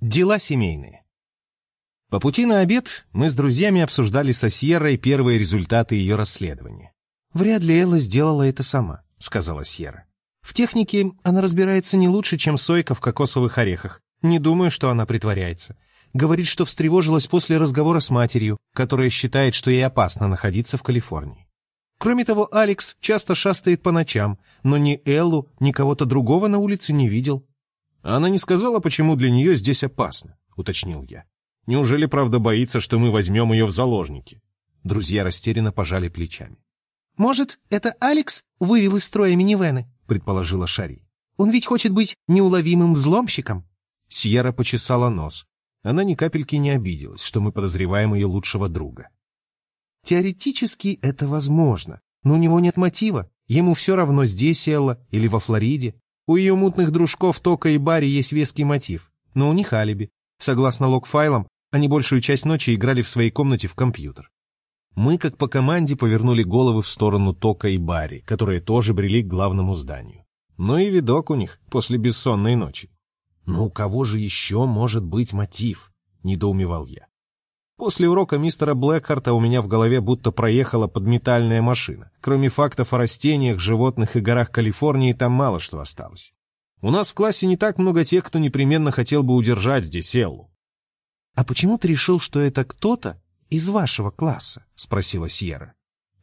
Дела семейные. По пути на обед мы с друзьями обсуждали со Сьеррой первые результаты ее расследования. «Вряд ли Элла сделала это сама», — сказала Сьерра. «В технике она разбирается не лучше, чем Сойка в кокосовых орехах. Не думаю, что она притворяется. Говорит, что встревожилась после разговора с матерью, которая считает, что ей опасно находиться в Калифорнии. Кроме того, Алекс часто шастает по ночам, но ни Эллу, ни кого-то другого на улице не видел. Она не сказала, почему для нее здесь опасно, уточнил я. Неужели правда боится, что мы возьмем ее в заложники? Друзья растерянно пожали плечами. «Может, это Алекс вывел из строя минивены?» — предположила Шари. «Он ведь хочет быть неуловимым взломщиком». Сьерра почесала нос. Она ни капельки не обиделась, что мы подозреваем ее лучшего друга. Теоретически это возможно, но у него нет мотива. Ему все равно здесь Элла или во Флориде. У ее мутных дружков Тока и Барри есть веский мотив, но у них алиби. Согласно лог-файлам, они большую часть ночи играли в своей комнате в компьютер. Мы, как по команде, повернули головы в сторону Тока и Барри, которые тоже брели к главному зданию. Ну и видок у них после бессонной ночи. Но у кого же еще может быть мотив? Недоумевал я. После урока мистера Блэкхарта у меня в голове будто проехала подметальная машина. Кроме фактов о растениях, животных и горах Калифорнии, там мало что осталось. У нас в классе не так много тех, кто непременно хотел бы удержать здесь Эллу. — А почему ты решил, что это кто-то из вашего класса? — спросила Сьерра.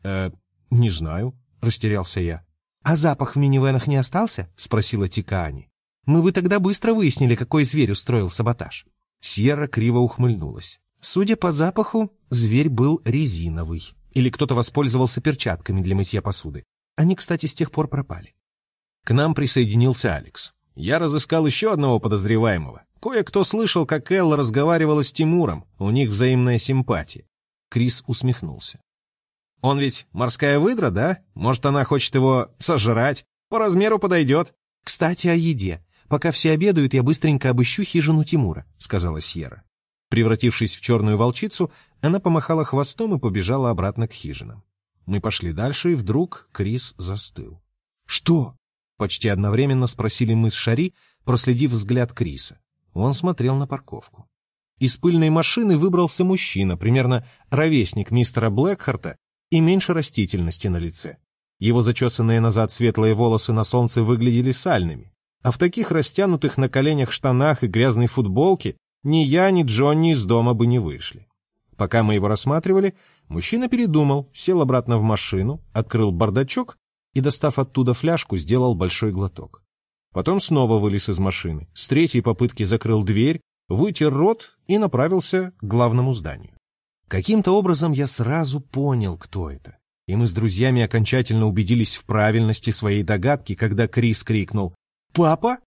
«Э, — Не знаю, — растерялся я. — А запах в минивенах не остался? — спросила Тикаани. — Мы бы тогда быстро выяснили, какой зверь устроил саботаж. Сьерра криво ухмыльнулась. Судя по запаху, зверь был резиновый. Или кто-то воспользовался перчатками для мытья посуды. Они, кстати, с тех пор пропали. К нам присоединился Алекс. Я разыскал еще одного подозреваемого. Кое-кто слышал, как Элла разговаривала с Тимуром. У них взаимная симпатия. Крис усмехнулся. «Он ведь морская выдра, да? Может, она хочет его сожрать? По размеру подойдет». «Кстати, о еде. Пока все обедают, я быстренько обыщу хижину Тимура», — сказала Сьерра. Превратившись в черную волчицу, она помахала хвостом и побежала обратно к хижинам. Мы пошли дальше, и вдруг Крис застыл. «Что?» — почти одновременно спросили мы с Шари, проследив взгляд Криса. Он смотрел на парковку. Из пыльной машины выбрался мужчина, примерно ровесник мистера Блэкхарта и меньше растительности на лице. Его зачесанные назад светлые волосы на солнце выглядели сальными, а в таких растянутых на коленях штанах и грязной футболке ни я, ни Джонни из дома бы не вышли. Пока мы его рассматривали, мужчина передумал, сел обратно в машину, открыл бардачок и, достав оттуда фляжку, сделал большой глоток. Потом снова вылез из машины, с третьей попытки закрыл дверь, вытер рот и направился к главному зданию. Каким-то образом я сразу понял, кто это. И мы с друзьями окончательно убедились в правильности своей догадки, когда Крис крикнул «Папа!».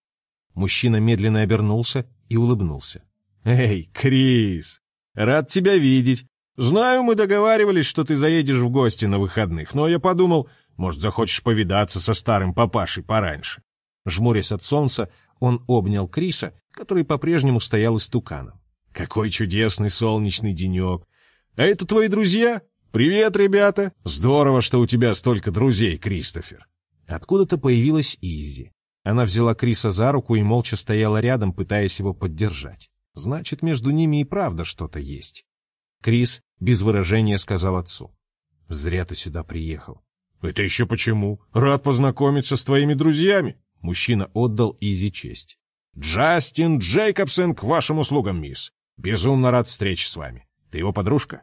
Мужчина медленно обернулся и улыбнулся. «Эй, Крис, рад тебя видеть. Знаю, мы договаривались, что ты заедешь в гости на выходных, но я подумал, может, захочешь повидаться со старым папашей пораньше». Жмурясь от солнца, он обнял Криса, который по-прежнему стоял истуканом. «Какой чудесный солнечный денек! А это твои друзья? Привет, ребята! Здорово, что у тебя столько друзей, Кристофер!» Откуда-то появилась Изи. Она взяла Криса за руку и молча стояла рядом, пытаясь его поддержать. Значит, между ними и правда что-то есть. Крис без выражения сказал отцу. «Зря ты сюда приехал». «Это еще почему? Рад познакомиться с твоими друзьями». Мужчина отдал Изи честь. «Джастин Джейкобсон к вашим услугам, мисс. Безумно рад встрече с вами. Ты его подружка?»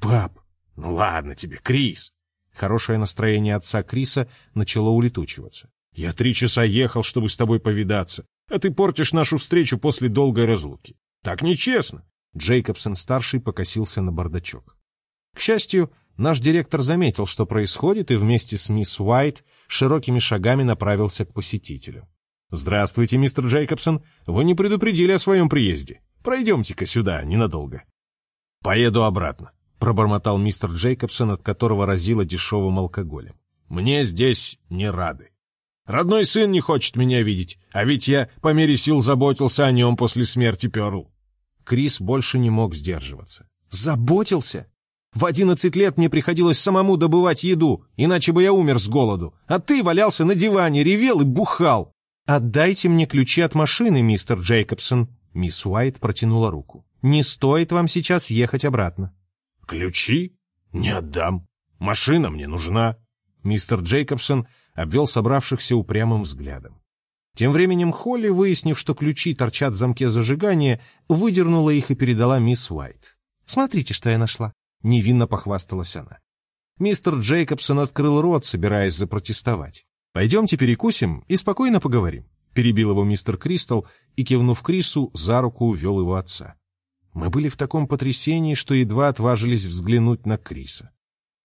«Пап, ну ладно тебе, Крис». Хорошее настроение отца Криса начало улетучиваться. «Я три часа ехал, чтобы с тобой повидаться, а ты портишь нашу встречу после долгой разлуки. Так нечестно. Джейкобсон-старший покосился на бардачок. К счастью, наш директор заметил, что происходит, и вместе с мисс Уайт широкими шагами направился к посетителю. «Здравствуйте, мистер Джейкобсон. Вы не предупредили о своем приезде. Пройдемте-ка сюда ненадолго». «Поеду обратно», — пробормотал мистер Джейкобсон, от которого разило дешевым алкоголем. «Мне здесь не рады. Родной сын не хочет меня видеть, а ведь я по мере сил заботился о нем после смерти Перл. Крис больше не мог сдерживаться. «Заботился? В одиннадцать лет мне приходилось самому добывать еду, иначе бы я умер с голоду. А ты валялся на диване, ревел и бухал. Отдайте мне ключи от машины, мистер Джейкобсон». Мисс Уайт протянула руку. «Не стоит вам сейчас ехать обратно». «Ключи? Не отдам. Машина мне нужна». Мистер Джейкобсон обвел собравшихся упрямым взглядом. Тем временем Холли, выяснив, что ключи торчат в замке зажигания, выдернула их и передала мисс Уайт. «Смотрите, что я нашла», — невинно похвасталась она. Мистер Джейкобсон открыл рот, собираясь запротестовать. «Пойдемте перекусим и спокойно поговорим», — перебил его мистер Кристал и, кивнув Крису, за руку увел его отца. Мы были в таком потрясении, что едва отважились взглянуть на Криса.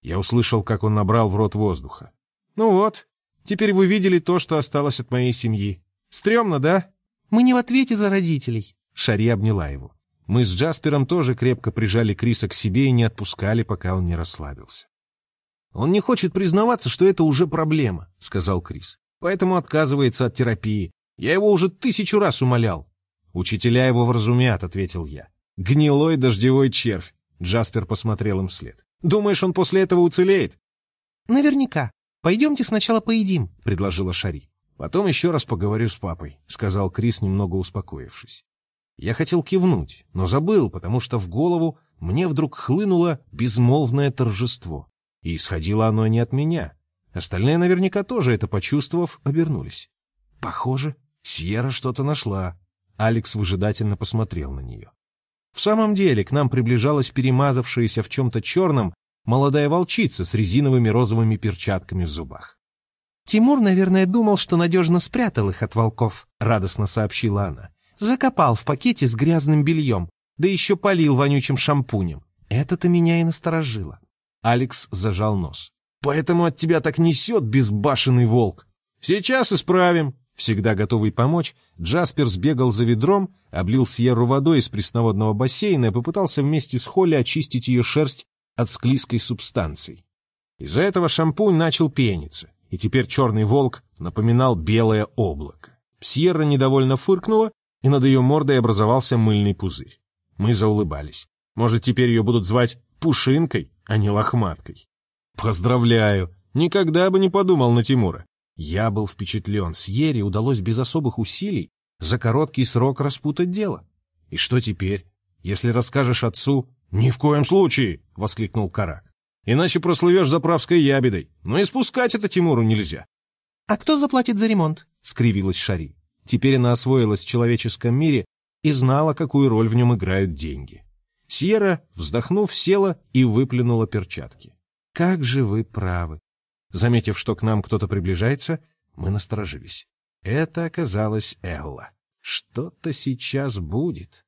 Я услышал, как он набрал в рот воздуха. «Ну вот, теперь вы видели то, что осталось от моей семьи. Стремно, да?» «Мы не в ответе за родителей», — Шари обняла его. Мы с Джаспером тоже крепко прижали Криса к себе и не отпускали, пока он не расслабился. «Он не хочет признаваться, что это уже проблема», — сказал Крис. «Поэтому отказывается от терапии. Я его уже тысячу раз умолял». «Учителя его вразумят», — ответил я. «Гнилой дождевой червь», — Джаспер посмотрел им вслед. «Думаешь, он после этого уцелеет?» «Наверняка. Пойдемте сначала поедим», — предложила Шари. «Потом еще раз поговорю с папой», — сказал Крис, немного успокоившись. Я хотел кивнуть, но забыл, потому что в голову мне вдруг хлынуло безмолвное торжество. И исходило оно не от меня. Остальные наверняка тоже это почувствовав, обернулись. Похоже, Сьерра что-то нашла. Алекс выжидательно посмотрел на нее. В самом деле, к нам приближалась перемазавшаяся в чем-то черном молодая волчица с резиновыми розовыми перчатками в зубах. «Тимур, наверное, думал, что надежно спрятал их от волков», — радостно сообщила она. «Закопал в пакете с грязным бельем, да еще полил вонючим шампунем. Это-то меня и насторожило». Алекс зажал нос. «Поэтому от тебя так несет безбашенный волк. Сейчас исправим». Всегда готовый помочь, Джаспер сбегал за ведром, облил Сьерру водой из пресноводного бассейна и попытался вместе с Холли очистить ее шерсть от склизкой субстанции. Из-за этого шампунь начал пениться, и теперь черный волк напоминал белое облако. Сьерра недовольно фыркнула, и над ее мордой образовался мыльный пузырь. Мы заулыбались. Может, теперь ее будут звать Пушинкой? а не лохматкой. Поздравляю! Никогда бы не подумал на Тимура. Я был впечатлен. С Ери удалось без особых усилий за короткий срок распутать дело. И что теперь? Если расскажешь отцу... «Ни в коем случае!» — воскликнул Карак. «Иначе прослывешь заправской ябедой. Но и спускать это Тимуру нельзя». «А кто заплатит за ремонт?» — скривилась Шари. Теперь она освоилась в человеческом мире и знала, какую роль в нем играют деньги. Сьерра, вздохнув, села и выплюнула перчатки. «Как же вы правы!» Заметив, что к нам кто-то приближается, мы насторожились. Это оказалась Элла. Что-то сейчас будет.